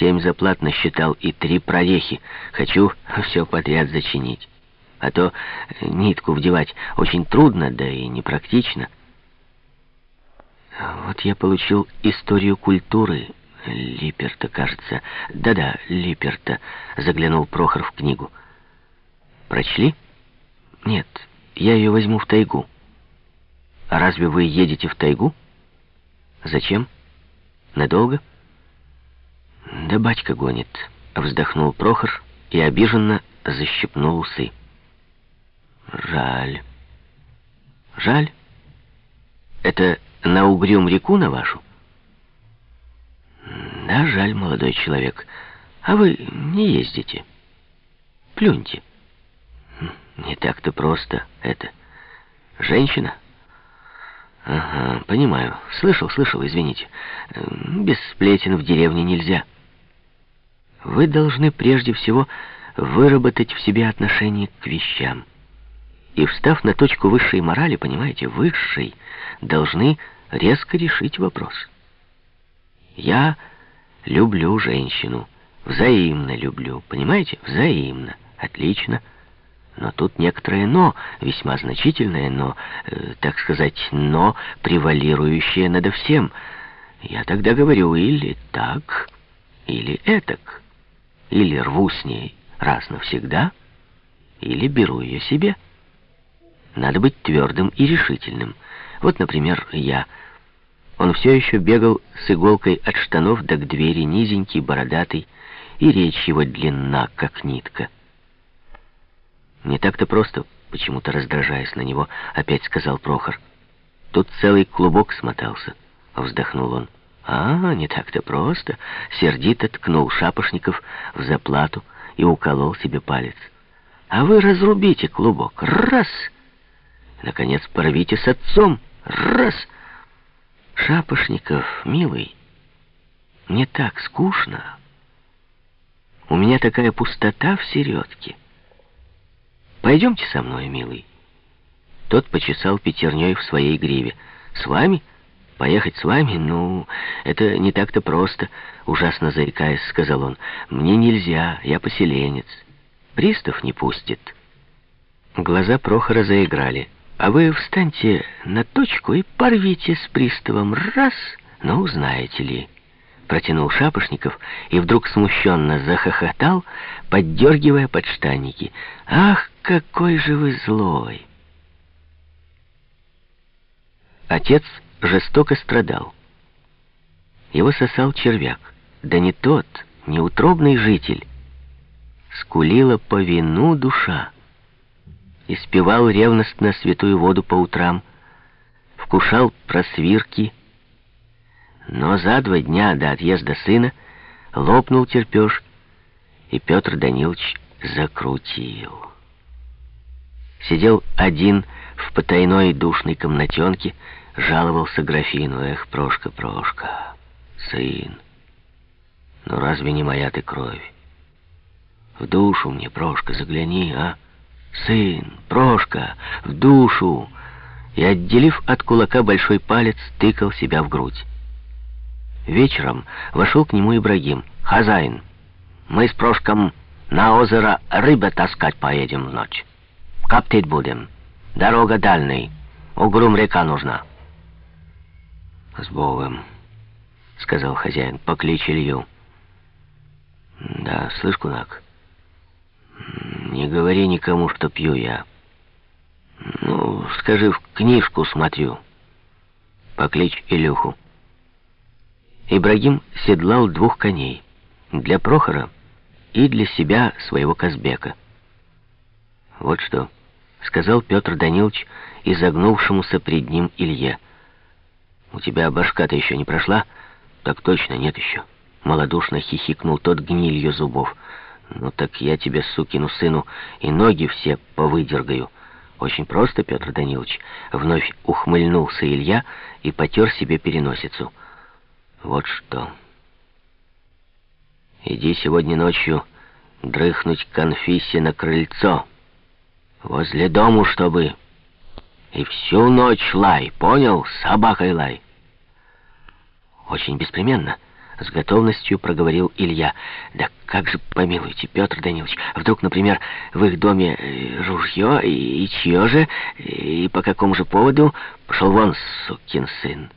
семь заплат насчитал и три прорехи. Хочу все подряд зачинить. А то нитку вдевать очень трудно, да и непрактично. Вот я получил историю культуры Липерта, кажется. Да-да, Липерта, заглянул Прохор в книгу. Прочли? Нет, я ее возьму в тайгу. А разве вы едете в тайгу? Зачем? Надолго? Да батька гонит, вздохнул Прохор и обиженно защипнул усы. Жаль. Жаль? Это на угрюм реку на вашу? Да, жаль, молодой человек. А вы не ездите. Плюньте. Не так-то просто это. Женщина? Ага, понимаю. Слышал, слышал, извините. Без сплетен в деревне нельзя. Вы должны прежде всего выработать в себе отношение к вещам. И встав на точку высшей морали, понимаете, высшей, должны резко решить вопрос. Я люблю женщину, взаимно люблю, понимаете, взаимно, отлично. Но тут некоторое «но», весьма значительное «но», э, так сказать, «но», превалирующее над всем. Я тогда говорю или так, или этак, или рву с ней раз навсегда, или беру ее себе. Надо быть твердым и решительным. Вот, например, я. Он все еще бегал с иголкой от штанов до к двери, низенький, бородатый, и речь его длинна, как нитка. Не так-то просто, почему-то раздражаясь на него, опять сказал Прохор. Тут целый клубок смотался, вздохнул он. А, не так-то просто. Сердито ткнул Шапошников в заплату и уколол себе палец. А вы разрубите клубок. Раз! Наконец, порвите с отцом. Раз! Шапошников, милый, мне так скучно. У меня такая пустота в середке. Пойдемте со мной, милый. Тот почесал пятерней в своей гриве. С вами? Поехать с вами? Ну, это не так-то просто, ужасно заикаясь, сказал он. Мне нельзя, я поселенец. Пристав не пустит. Глаза Прохора заиграли. А вы встаньте на точку и порвите с приставом раз, ну, знаете ли. Протянул Шапошников и вдруг смущенно захохотал, поддергивая подштанники. Ах, какой же вы злой! Отец жестоко страдал. Его сосал червяк. Да не тот, не утробный житель. Скулила по вину душа испевал ревностно святую воду по утрам, вкушал просвирки, но за два дня до отъезда сына лопнул терпеж, и Петр Данилович закрутил. Сидел один в потайной душной комнатенке, жаловался графину. «Эх, Прошка, Прошка, сын, ну разве не моя ты кровь? В душу мне, Прошка, загляни, а?» «Сын, Прошка, в душу!» И, отделив от кулака большой палец, тыкал себя в грудь. Вечером вошел к нему Ибрагим. «Хозяин, мы с Прошком на озеро рыбы таскать поедем в ночь. Коптить будем. Дорога дальней. Угрум река нужна». «С Богом», — сказал хозяин, — «покличь Илью». «Да, слышь, кунак». Не говори никому, что пью я. Ну, скажи, в книжку смотрю. Покличь Илюху. Ибрагим седлал двух коней. Для Прохора и для себя своего Казбека. Вот что, сказал Петр Данилович, изогнувшемуся пред ним Илье. У тебя башка-то еще не прошла? Так точно, нет еще. Малодушно хихикнул тот гнилью зубов. «Ну так я тебе, сукину сыну, и ноги все повыдергаю». «Очень просто, Петр Данилович». Вновь ухмыльнулся Илья и потер себе переносицу. «Вот что. Иди сегодня ночью дрыхнуть конфисе на крыльцо. Возле дому, чтобы... И всю ночь лай, понял? Собакой лай». «Очень беспременно», — С готовностью проговорил Илья. «Да как же, помилуйте, Петр Данилович, вдруг, например, в их доме э, ружье, и, и чье же, и по какому же поводу? Пошел вон, сукин сын!»